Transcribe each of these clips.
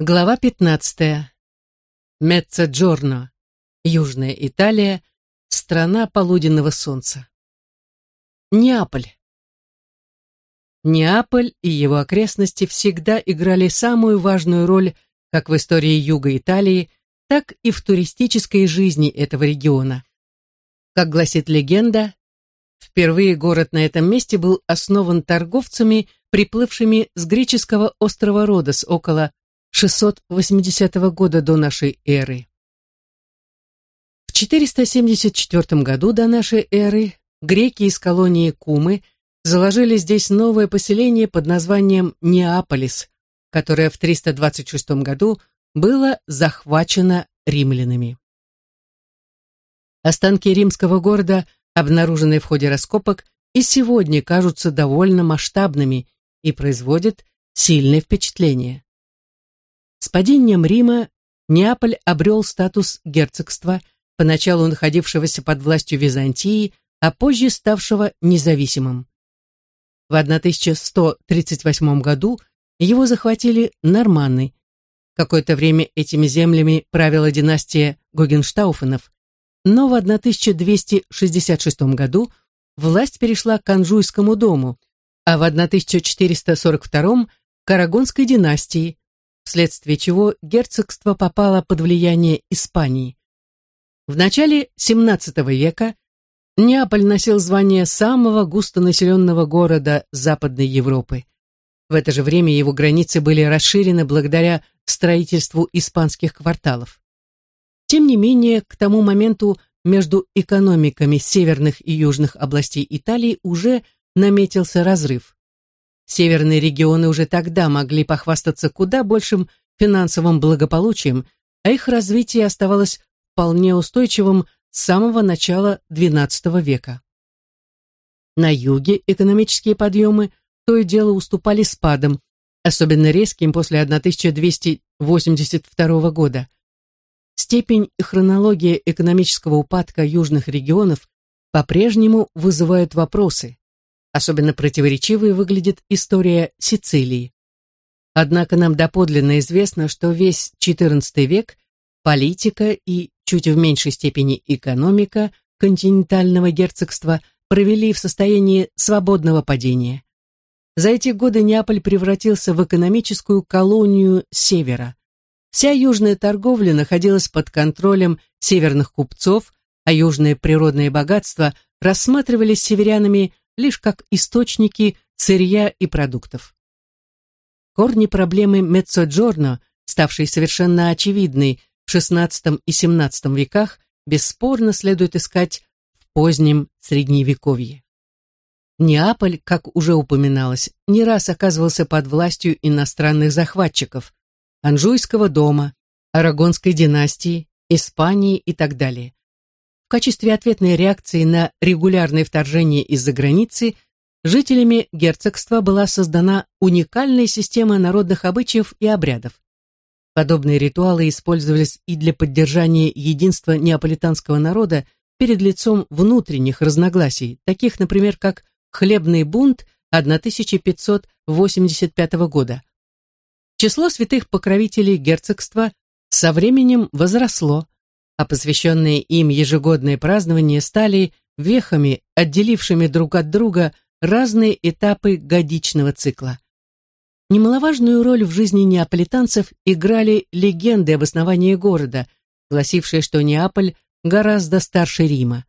Глава 15. Меццаджорно. Южная Италия. Страна полуденного солнца. Неаполь. Неаполь и его окрестности всегда играли самую важную роль как в истории юга Италии, так и в туристической жизни этого региона. Как гласит легенда, впервые город на этом месте был основан торговцами, приплывшими с греческого острова Родос около 680 года до нашей эры. В 474 году до нашей эры греки из колонии Кумы заложили здесь новое поселение под названием Неаполис, которое в 326 году было захвачено римлянами. Останки римского города, обнаруженные в ходе раскопок, и сегодня кажутся довольно масштабными и производят сильное впечатление. С падением Рима Неаполь обрел статус герцогства, поначалу находившегося под властью Византии, а позже ставшего независимым. В 1138 году его захватили норманны. Какое-то время этими землями правила династия Гогенштауфенов, но в 1266 году власть перешла к Анжуйскому дому, а в 1442 к Арагонской династии, вследствие чего герцогство попало под влияние Испании. В начале XVII века Неаполь носил звание самого густонаселенного города Западной Европы. В это же время его границы были расширены благодаря строительству испанских кварталов. Тем не менее, к тому моменту между экономиками северных и южных областей Италии уже наметился разрыв. Северные регионы уже тогда могли похвастаться куда большим финансовым благополучием, а их развитие оставалось вполне устойчивым с самого начала XII века. На юге экономические подъемы то и дело уступали спадам, особенно резким после 1282 года. Степень и хронология экономического упадка южных регионов по-прежнему вызывают вопросы. Особенно противоречивой выглядит история Сицилии. Однако нам доподлинно известно, что весь XIV век политика и чуть в меньшей степени экономика континентального герцогства провели в состоянии свободного падения. За эти годы Неаполь превратился в экономическую колонию севера. Вся южная торговля находилась под контролем северных купцов, а южные природные богатства рассматривались северянами лишь как источники сырья и продуктов. Корни проблемы Меццоджорно, ставшей совершенно очевидной в XVI и XVII веках, бесспорно следует искать в позднем Средневековье. Неаполь, как уже упоминалось, не раз оказывался под властью иностранных захватчиков, Анжуйского дома, Арагонской династии, Испании и так далее. В качестве ответной реакции на регулярные вторжения из-за границы жителями герцогства была создана уникальная система народных обычаев и обрядов. Подобные ритуалы использовались и для поддержания единства неаполитанского народа перед лицом внутренних разногласий, таких, например, как хлебный бунт 1585 года. Число святых покровителей герцогства со временем возросло, а посвященные им ежегодные празднования стали вехами, отделившими друг от друга разные этапы годичного цикла. Немаловажную роль в жизни неаполитанцев играли легенды об основании города, гласившие, что Неаполь гораздо старше Рима.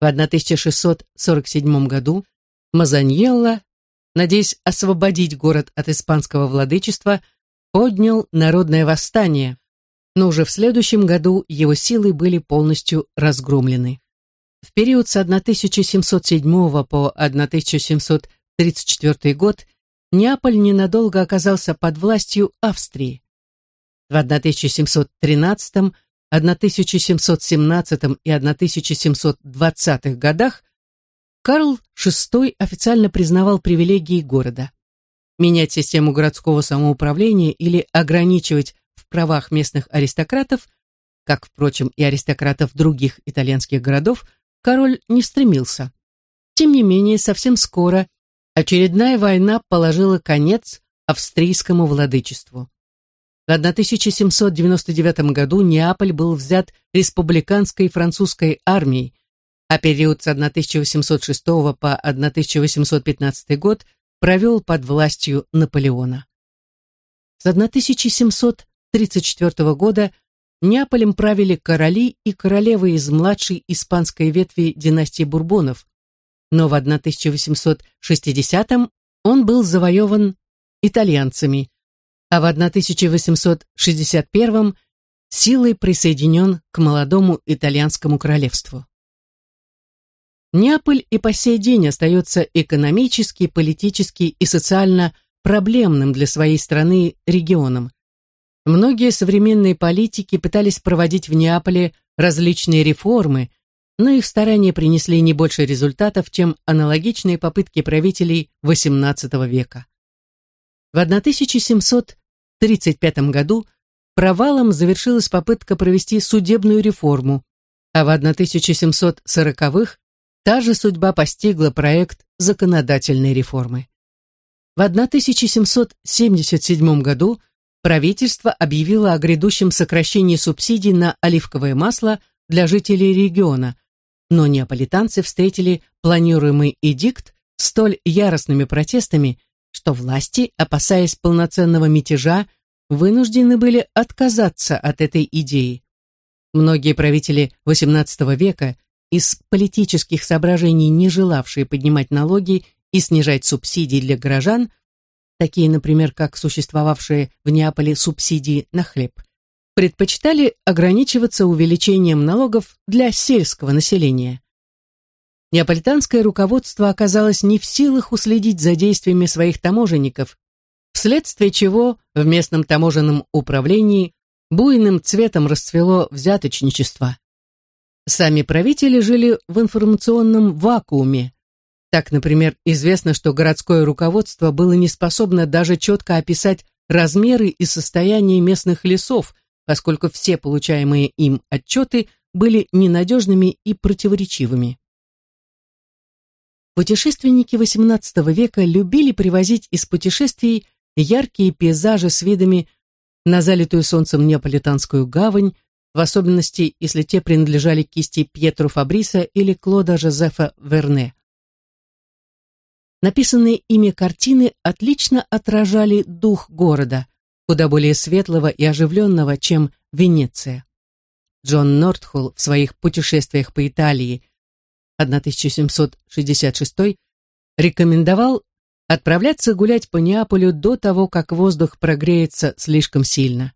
В 1647 году Мазаньелло, надеясь освободить город от испанского владычества, поднял народное восстание, но уже в следующем году его силы были полностью разгромлены. В период с 1707 по 1734 год Неаполь ненадолго оказался под властью Австрии. В 1713, 1717 и 1720 годах Карл VI официально признавал привилегии города. Менять систему городского самоуправления или ограничивать правах местных аристократов, как, впрочем, и аристократов других итальянских городов, король не стремился. Тем не менее, совсем скоро очередная война положила конец австрийскому владычеству. В 1799 году Неаполь был взят республиканской французской армией, а период с 1806 по 1815 год провел под властью Наполеона. С 1734 года Неаполем правили короли и королевы из младшей испанской ветви династии Бурбонов, но в 1860 он был завоеван итальянцами, а в 1861 силой присоединен к молодому итальянскому королевству. Неаполь и по сей день остается экономически, политически и социально проблемным для своей страны регионом. Многие современные политики пытались проводить в Неаполе различные реформы, но их старания принесли не больше результатов, чем аналогичные попытки правителей XVIII века. В 1735 году провалом завершилась попытка провести судебную реформу, а в 1740-х та же судьба постигла проект законодательной реформы. В 1777 году правительство объявило о грядущем сокращении субсидий на оливковое масло для жителей региона, но неаполитанцы встретили планируемый эдикт столь яростными протестами, что власти, опасаясь полноценного мятежа, вынуждены были отказаться от этой идеи. Многие правители XVIII века, из политических соображений не желавшие поднимать налоги и снижать субсидии для горожан, такие, например, как существовавшие в Неаполе субсидии на хлеб, предпочитали ограничиваться увеличением налогов для сельского населения. Неаполитанское руководство оказалось не в силах уследить за действиями своих таможенников, вследствие чего в местном таможенном управлении буйным цветом расцвело взяточничество. Сами правители жили в информационном вакууме. Так, например, известно, что городское руководство было не способно даже четко описать размеры и состояние местных лесов, поскольку все получаемые им отчеты были ненадежными и противоречивыми. Путешественники XVIII века любили привозить из путешествий яркие пейзажи с видами на залитую солнцем Неаполитанскую гавань, в особенности, если те принадлежали кисти Пьетро Фабриса или Клода Жозефа Верне. Написанные ими картины отлично отражали дух города, куда более светлого и оживленного, чем Венеция. Джон Нортхолл в своих путешествиях по Италии 1766 рекомендовал отправляться гулять по Неаполю до того, как воздух прогреется слишком сильно.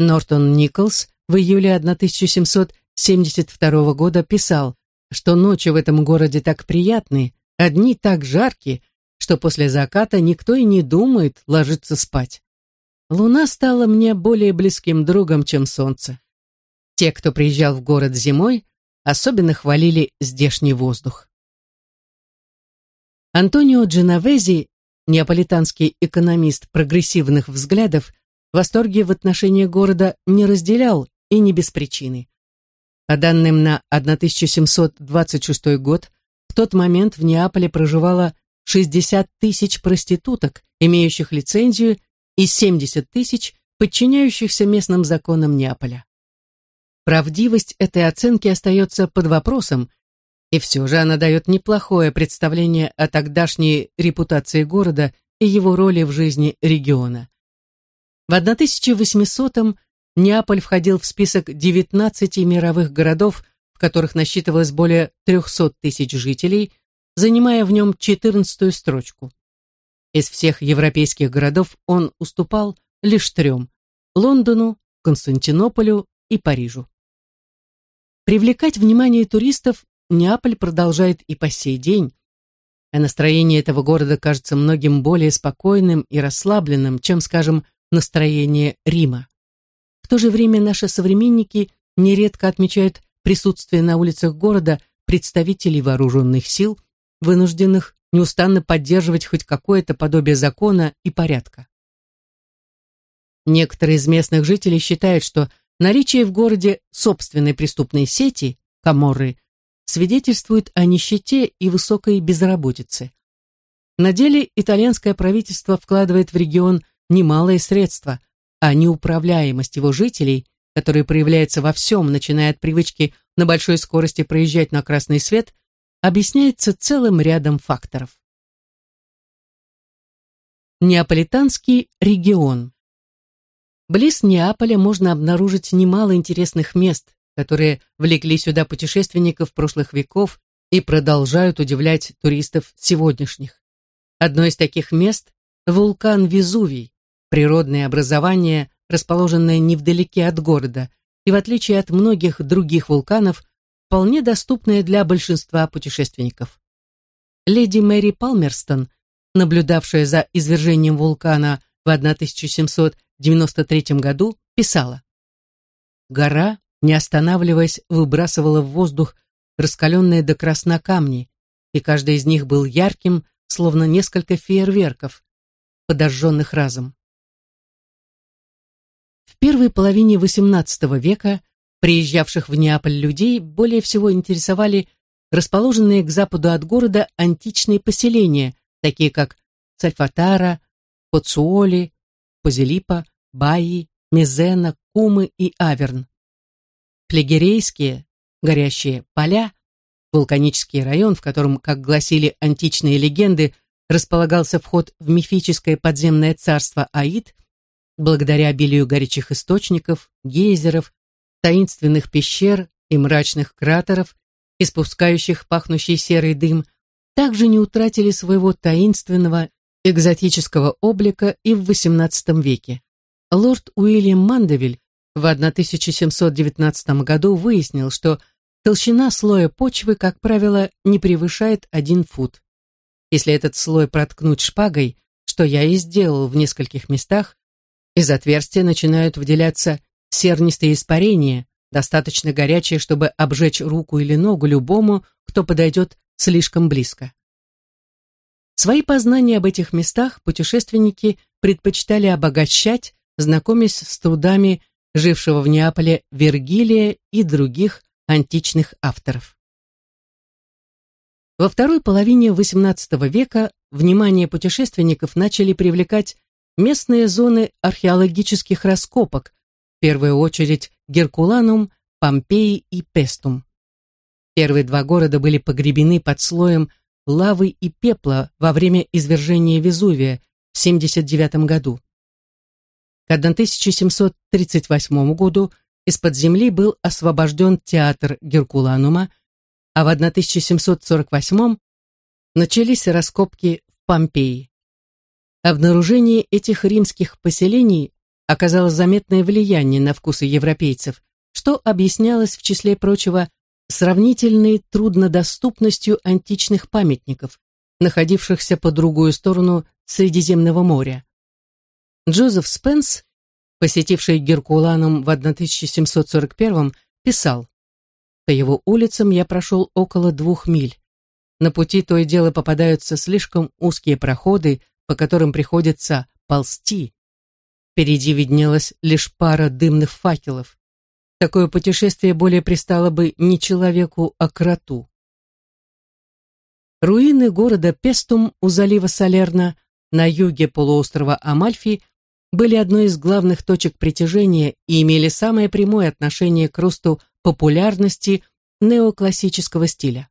Нортон Николс в июле 1772 года писал, что ночи в этом городе так приятны, а дни так жаркие, что после заката никто и не думает ложиться спать. Луна стала мне более близким другом, чем солнце. Те, кто приезжал в город зимой, особенно хвалили здешний воздух. Антонио Дженовези, неаполитанский экономист прогрессивных взглядов, восторги в отношении города не разделял и не без причины. По данным на 1726 год, тот момент в Неаполе проживало 60 тысяч проституток, имеющих лицензию и 70 тысяч, подчиняющихся местным законам Неаполя. Правдивость этой оценки остается под вопросом, и все же она дает неплохое представление о тогдашней репутации города и его роли в жизни региона. В 1800-м Неаполь входил в список 19 мировых городов, которых насчитывалось более 300 тысяч жителей, занимая в нем 14 строчку. Из всех европейских городов он уступал лишь трем – Лондону, Константинополю и Парижу. Привлекать внимание туристов Неаполь продолжает и по сей день, а настроение этого города кажется многим более спокойным и расслабленным, чем, скажем, настроение Рима. В то же время наши современники нередко отмечают присутствие на улицах города представителей вооруженных сил, вынужденных неустанно поддерживать хоть какое-то подобие закона и порядка. Некоторые из местных жителей считают, что наличие в городе собственной преступной сети, Каморры, свидетельствует о нищете и высокой безработице. На деле итальянское правительство вкладывает в регион немалые средства, а неуправляемость его жителей, которая проявляется во всем, начиная от привычки на большой скорости проезжать на красный свет, объясняется целым рядом факторов. Неаполитанский регион Близ Неаполя можно обнаружить немало интересных мест, которые влекли сюда путешественников прошлых веков и продолжают удивлять туристов сегодняшних. Одно из таких мест – вулкан Везувий, природное образование, расположенное невдалеке от города, и в отличие от многих других вулканов, вполне доступное для большинства путешественников. Леди Мэри Палмерстон, наблюдавшая за извержением вулкана в 1793 году, писала «Гора, не останавливаясь, выбрасывала в воздух раскаленные до красна камни, и каждый из них был ярким, словно несколько фейерверков, подожженных разом. Первой половине XVIII века приезжавших в Неаполь людей более всего интересовали расположенные к западу от города античные поселения, такие как Сальфатара, Поцуоли, Позелипа, Баи, Мизена, Кумы и Аверн. Флегерейские, горящие поля, вулканический район, в котором, как гласили античные легенды, располагался вход в мифическое подземное царство Аид, благодаря обилию горячих источников, гейзеров, таинственных пещер и мрачных кратеров, испускающих пахнущий серый дым, также не утратили своего таинственного экзотического облика и в XVIII веке. Лорд Уильям Мандевиль в 1719 году выяснил, что толщина слоя почвы, как правило, не превышает один фут. Если этот слой проткнуть шпагой, что я и сделал в нескольких местах, из отверстия начинают выделяться сернистые испарения, достаточно горячие, чтобы обжечь руку или ногу любому, кто подойдет слишком близко. Свои познания об этих местах путешественники предпочитали обогащать, знакомясь с трудами жившего в Неаполе Вергилия и других античных авторов. Во второй половине XVIII века внимание путешественников начали привлекать местные зоны археологических раскопок, в первую очередь Геркуланум, Помпеи и Пестум. Первые два города были погребены под слоем лавы и пепла во время извержения Везувия в 79 году. К 1738 году из-под земли был освобожден театр Геркуланума, а в 1748 начались раскопки в Помпеи. Обнаружение этих римских поселений оказало заметное влияние на вкусы европейцев, что объяснялось, в числе прочего, сравнительной труднодоступностью античных памятников, находившихся по другую сторону Средиземного моря. Джозеф Спенс, посетивший Геркуланум в 1741 писал «По его улицам я прошел около двух миль. На пути то и дело попадаются слишком узкие проходы, по которым приходится ползти. Впереди виднелась лишь пара дымных факелов. Такое путешествие более пристало бы не человеку, а кроту. Руины города Пестум у залива Салерна на юге полуострова Амальфи были одной из главных точек притяжения и имели самое прямое отношение к росту популярности неоклассического стиля.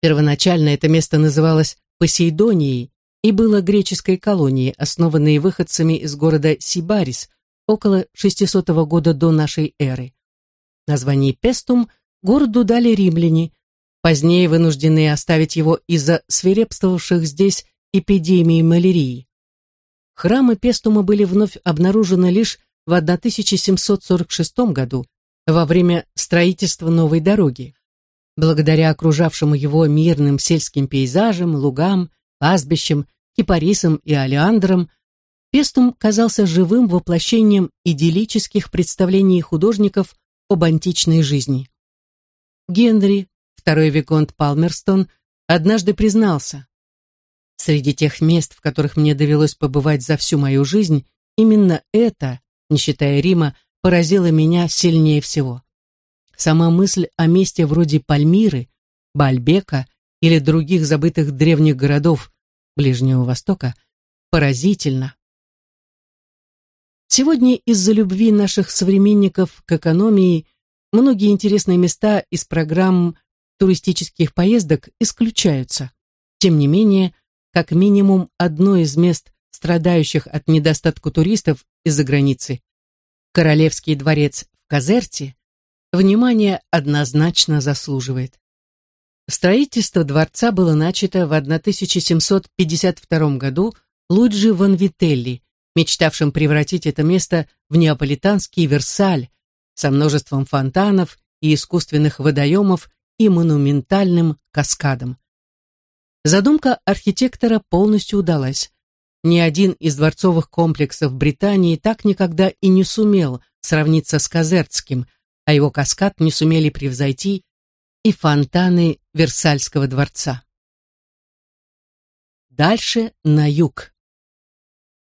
Первоначально это место называлось Посейдонией и было греческой колонией, основанной выходцами из города Сибарис около 600 года до нашей эры. Название Пестум городу дали римляне, позднее вынужденные оставить его из-за свирепствовавших здесь эпидемии малярии. Храмы Пестума были вновь обнаружены лишь в 1746 году, во время строительства новой дороги. Благодаря окружавшему его мирным сельским пейзажам, лугам, пастбищем, кипарисам и олеандрам, Пестум казался живым воплощением идиллических представлений художников об античной жизни. Генри, второй виконт Палмерстон, однажды признался, «Среди тех мест, в которых мне довелось побывать за всю мою жизнь, именно это, не считая Рима, поразило меня сильнее всего. Сама мысль о месте вроде Пальмиры, Бальбека или других забытых древних городов Ближнего Востока поразительна. Сегодня из-за любви наших современников к экономии многие интересные места из программ туристических поездок исключаются. Тем не менее, как минимум одно из мест, страдающих от недостатка туристов из-за границы, Королевский дворец в Казерте, внимание однозначно заслуживает. Строительство дворца было начато в 1752 году Луиджи Ванвителли, мечтавшим превратить это место в неаполитанский Версаль со множеством фонтанов и искусственных водоемов и монументальным каскадом. Задумка архитектора полностью удалась. Ни один из дворцовых комплексов Британии так никогда и не сумел сравниться с Казертским, а его каскад не сумели превзойти и фонтаны Версальского дворца. Дальше на юг.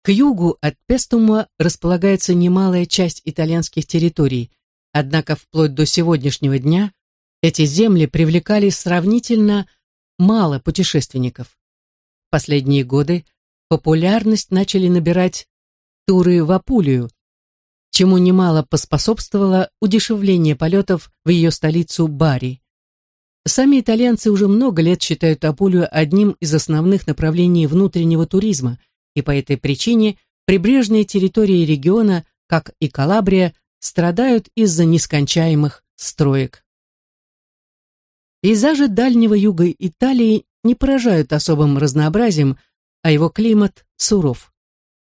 К югу от Пестума располагается немалая часть итальянских территорий, однако вплоть до сегодняшнего дня эти земли привлекали сравнительно мало путешественников. В последние годы популярность начали набирать туры в Апулию, чему немало поспособствовало удешевление полетов в ее столицу Бари. Сами итальянцы уже много лет считают Апулию одним из основных направлений внутреннего туризма, и по этой причине прибрежные территории региона, как и Калабрия, страдают из-за нескончаемых строек. Пейзажи дальнего юга Италии не поражают особым разнообразием, а его климат суров.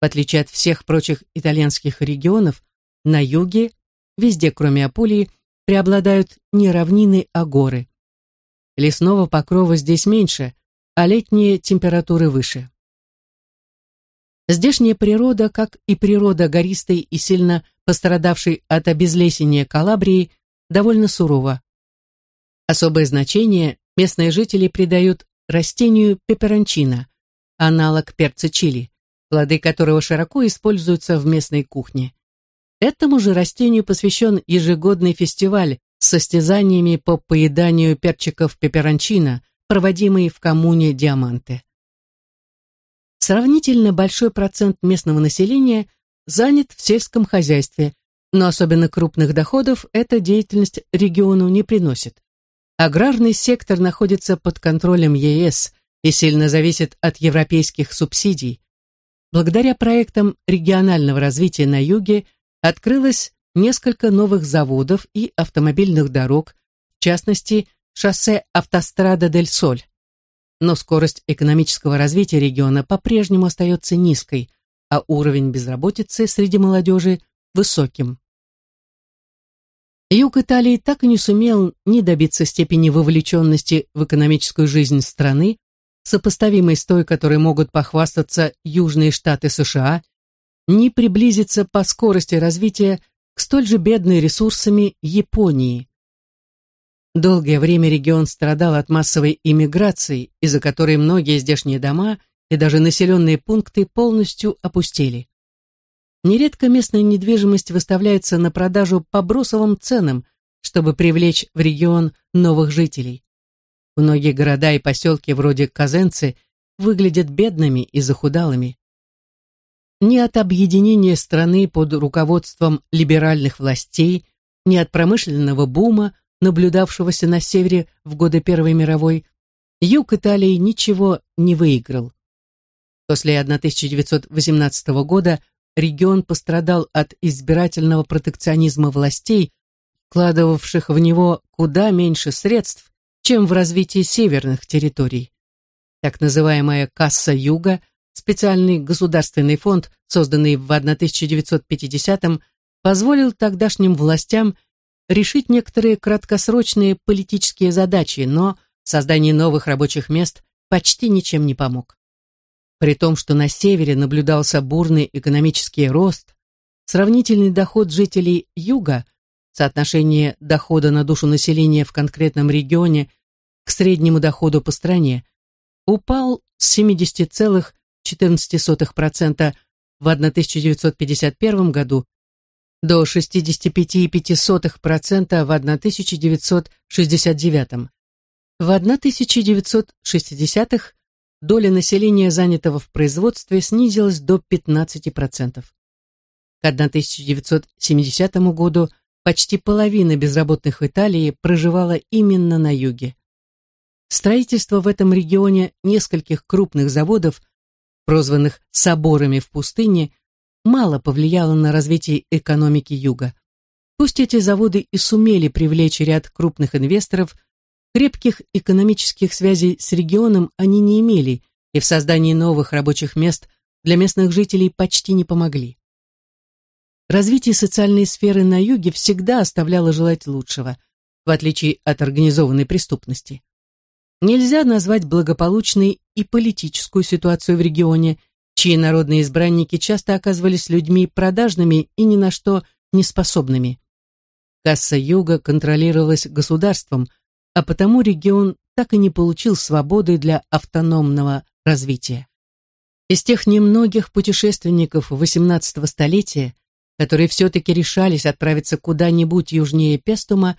В отличие от всех прочих итальянских регионов, на юге, везде кроме Апулии, преобладают не равнины, а горы. Лесного покрова здесь меньше, а летние температуры выше. Здешняя природа, как и природа гористой и сильно пострадавшей от обезлесения Калабрии, довольно сурова. Особое значение местные жители придают растению пеперончино, аналог перца чили, плоды которого широко используются в местной кухне. Этому же растению посвящен ежегодный фестиваль с состязаниями по поеданию перчиков пеперончино, проводимый в коммуне Диаманте. Сравнительно большой процент местного населения занят в сельском хозяйстве, но особенно крупных доходов эта деятельность региону не приносит. Аграрный сектор находится под контролем ЕС и сильно зависит от европейских субсидий. Благодаря проектам регионального развития на юге открылось несколько новых заводов и автомобильных дорог, в частности, шоссе Автострада дель Соль. Но скорость экономического развития региона по-прежнему остается низкой, а уровень безработицы среди молодежи высоким. Юг Италии так и не сумел ни добиться степени вовлеченности в экономическую жизнь страны, сопоставимой с той, которой могут похвастаться южные штаты США, ни приблизиться по скорости развития к столь же бедной ресурсами Японии. Долгое время регион страдал от массовой иммиграции, из-за которой многие здешние дома и даже населенные пункты полностью опустели. Нередко местная недвижимость выставляется на продажу по бросовым ценам, чтобы привлечь в регион новых жителей. Многие города и поселки вроде Казенцы выглядят бедными и захудалыми. Ни от объединения страны под руководством либеральных властей, ни от промышленного бума, наблюдавшегося на севере в годы Первой мировой, юг Италии ничего не выиграл. После 1918 года регион пострадал от избирательного протекционизма властей, вкладывавших в него куда меньше средств, чем в развитие северных территорий. Так называемая «Касса Юга», специальный государственный фонд, созданный в 1950-м, позволил тогдашним властям решить некоторые краткосрочные политические задачи, но создание новых рабочих мест почти ничем не помог. При том, что на севере наблюдался бурный экономический рост, сравнительный доход жителей юга, соотношение дохода на душу населения в конкретном регионе к среднему доходу по стране, упал с 70,14% в 1951 году до 65,5% в 1969. В 1960-х доля населения, занятого в производстве, снизилась до 15%. К 1970 году почти половина безработных в Италии проживала именно на юге. Строительство в этом регионе нескольких крупных заводов, прозванных «соборами в пустыне», мало повлияло на развитие экономики юга. Пусть эти заводы и сумели привлечь ряд крупных инвесторов, крепких экономических связей с регионом они не имели и в создании новых рабочих мест для местных жителей почти не помогли. Развитие социальной сферы на юге всегда оставляло желать лучшего, в отличие от организованной преступности. Нельзя назвать благополучной и политическую ситуацию в регионе, чьи народные избранники часто оказывались людьми продажными и ни на что неспособными. Касса Юга контролировалась государством, а потому регион так и не получил свободы для автономного развития. Из тех немногих путешественников XVIII столетия, которые все-таки решались отправиться куда-нибудь южнее Пестума,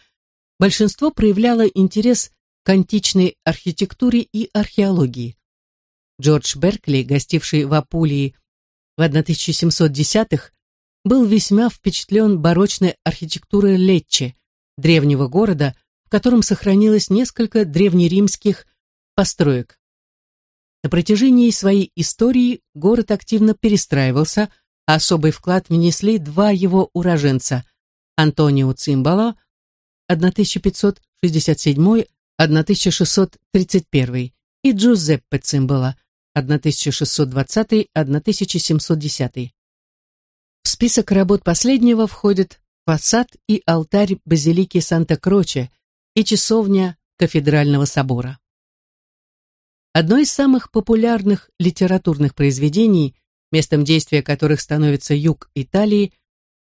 большинство проявляло интерес к античной архитектуре и археологии. Джордж Беркли, гостивший в Апулии в 1710-х, был весьма впечатлен барочной архитектурой Лечче, древнего города, в котором сохранилось несколько древнеримских построек. На протяжении своей истории город активно перестраивался, а особый вклад внесли два его уроженца – Антонио Цимбало 1567-1631 и Джузеппе Цимбало 1620-1710. В список работ последнего входят фасад и алтарь базилики Санта-Кроче и часовня кафедрального собора. Одно из самых популярных литературных произведений, местом действия которых становится юг Италии,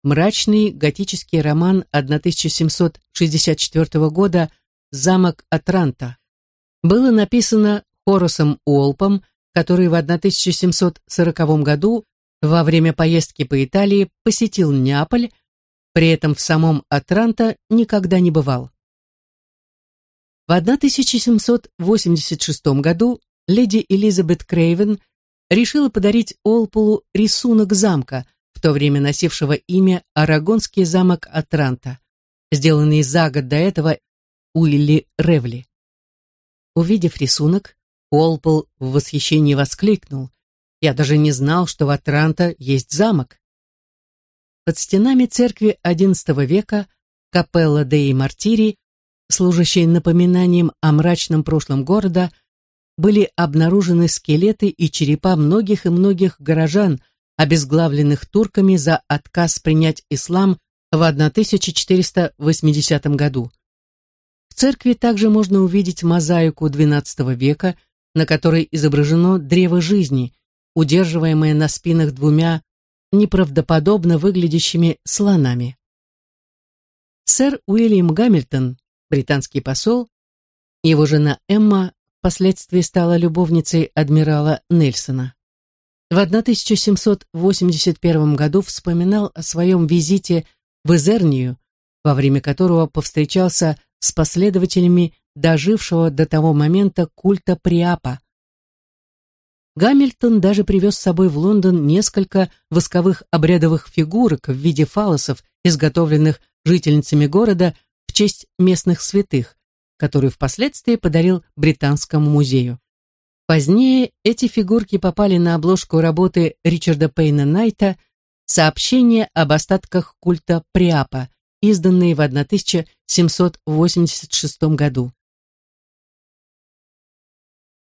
мрачный готический роман 1764 года «Замок Атранта». Было написано Хоросом Уолпом, который в 1740 году во время поездки по Италии посетил Неаполь, при этом в самом Атранто никогда не бывал. В 1786 году леди Элизабет Крейвен решила подарить Олполу рисунок замка, в то время носившего имя Арагонский замок Атранта, сделанный за год до этого Уилли Ревли. Увидев рисунок, Уолпол в восхищении воскликнул. «Я даже не знал, что в Атранто есть замок». Под стенами церкви XI века Капелла Деи Мартири служащие напоминанием о мрачном прошлом города, были обнаружены скелеты и черепа многих и многих горожан, обезглавленных турками за отказ принять ислам в 1480 году. В церкви также можно увидеть мозаику XII века, на которой изображено древо жизни, удерживаемое на спинах двумя неправдоподобно выглядящими слонами. Сэр Уильям Гамильтон британский посол, его жена Эмма впоследствии стала любовницей адмирала Нельсона. В 1781 году вспоминал о своем визите в Изернию, во время которого повстречался с последователями дожившего до того момента культа Приапа. Гамильтон даже привез с собой в Лондон несколько восковых обрядовых фигурок в виде фалосов, изготовленных жительницами города честь местных святых, которую впоследствии подарил Британскому музею. Позднее эти фигурки попали на обложку работы Ричарда Пейна Найта «Сообщение об остатках культа Приапа», изданные в 1786 году.